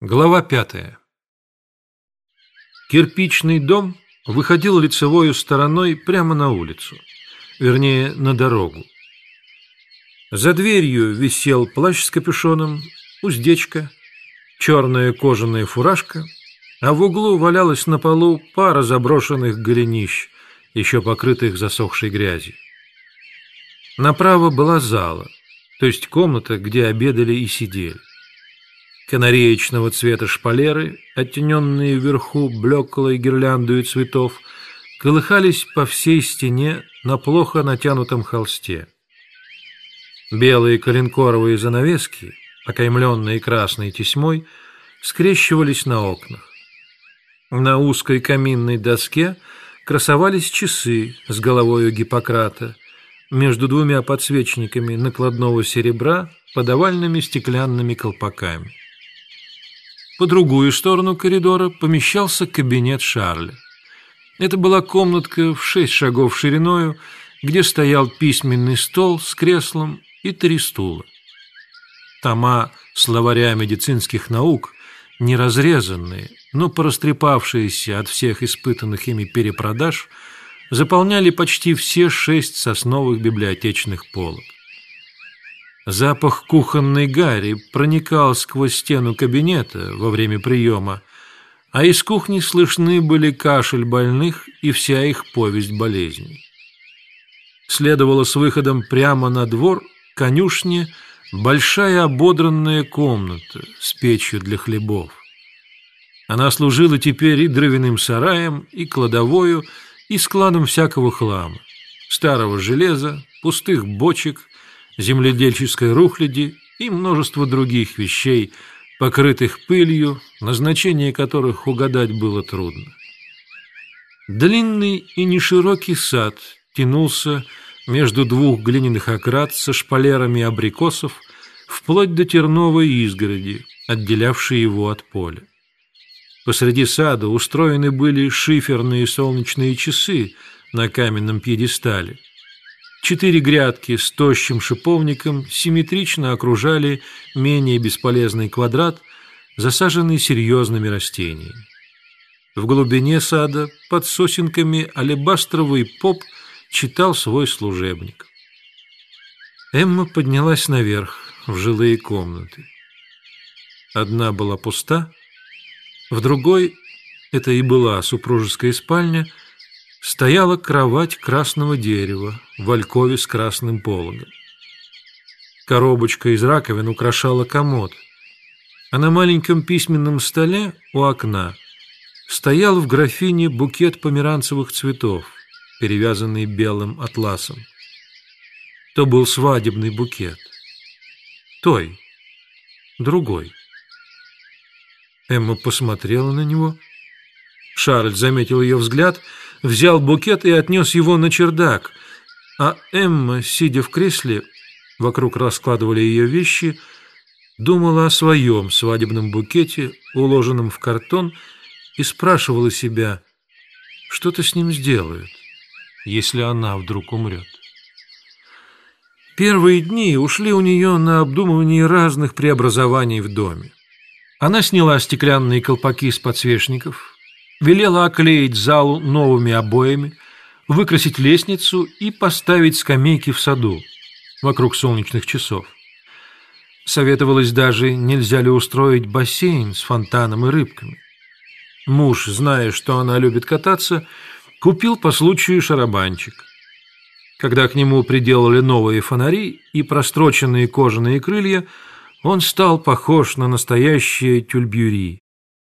Глава пятая. Кирпичный дом выходил лицевой стороной прямо на улицу, вернее, на дорогу. За дверью висел плащ с капюшоном, уздечка, черная кожаная фуражка, а в углу валялась на полу пара заброшенных голенищ, еще покрытых засохшей грязью. Направо была зала, то есть комната, где обедали и сидели канареечного цвета шпалеры, оттененные вверху блеклой гирляндой цветов, колыхались по всей стене на плохо натянутом холсте. Белые коленкоровые занавески, окаймленные красной тесьмой, скрещивались на окнах. На узкой каминной доске красовались часы с головою Гиппократа, между двумя подсвечниками накладного серебра под овальными стеклянными колпаками. По другую сторону коридора помещался кабинет Шарля. Это была комнатка в шесть шагов шириною, где стоял письменный стол с креслом и три стула. Тома словаря медицинских наук, не разрезанные, но порастрепавшиеся от всех испытанных ими перепродаж, заполняли почти все шесть сосновых библиотечных полок. Запах кухонной гари проникал сквозь стену кабинета во время приема, а из кухни слышны были кашель больных и вся их повесть болезней. Следовало с выходом прямо на двор конюшне большая ободранная комната с печью для хлебов. Она служила теперь и дровяным сараем, и кладовою, и складом всякого хлама, старого железа, пустых бочек, земледельческой рухляди и множество других вещей, покрытых пылью, назначение которых угадать было трудно. Длинный и неширокий сад тянулся между двух глиняных ократ со шпалерами абрикосов вплоть до терновой изгороди, отделявшей его от поля. Посреди сада устроены были шиферные солнечные часы на каменном пьедестале, Четыре грядки с тощим шиповником симметрично окружали менее бесполезный квадрат, засаженный серьезными растениями. В глубине сада под сосенками алебастровый поп читал свой служебник. Эмма поднялась наверх, в жилые комнаты. Одна была пуста, в другой, это и была супружеская спальня, стояла кровать красного дерева в алькове с красным пологом. Коробочка из раковин украшала комод, а на маленьком письменном столе у окна стоял в графине букет померанцевых цветов, перевязанный белым атласом. То был свадебный букет. Той, другой. Эмма посмотрела на него. Шарль заметил ее взгляд – взял букет и отнес его на чердак, а Эмма, сидя в кресле, вокруг раскладывали ее вещи, думала о своем свадебном букете, уложенном в картон, и спрашивала себя, что-то с ним сделают, если она вдруг умрет. Первые дни ушли у нее на обдумывание разных преобразований в доме. Она сняла стеклянные колпаки с подсвечников, велела оклеить залу новыми обоями, выкрасить лестницу и поставить скамейки в саду вокруг солнечных часов. Советовалось даже, нельзя ли устроить бассейн с фонтаном и рыбками. Муж, зная, что она любит кататься, купил по случаю шарабанчик. Когда к нему приделали новые фонари и простроченные кожаные крылья, он стал похож на настоящее тюльбюри.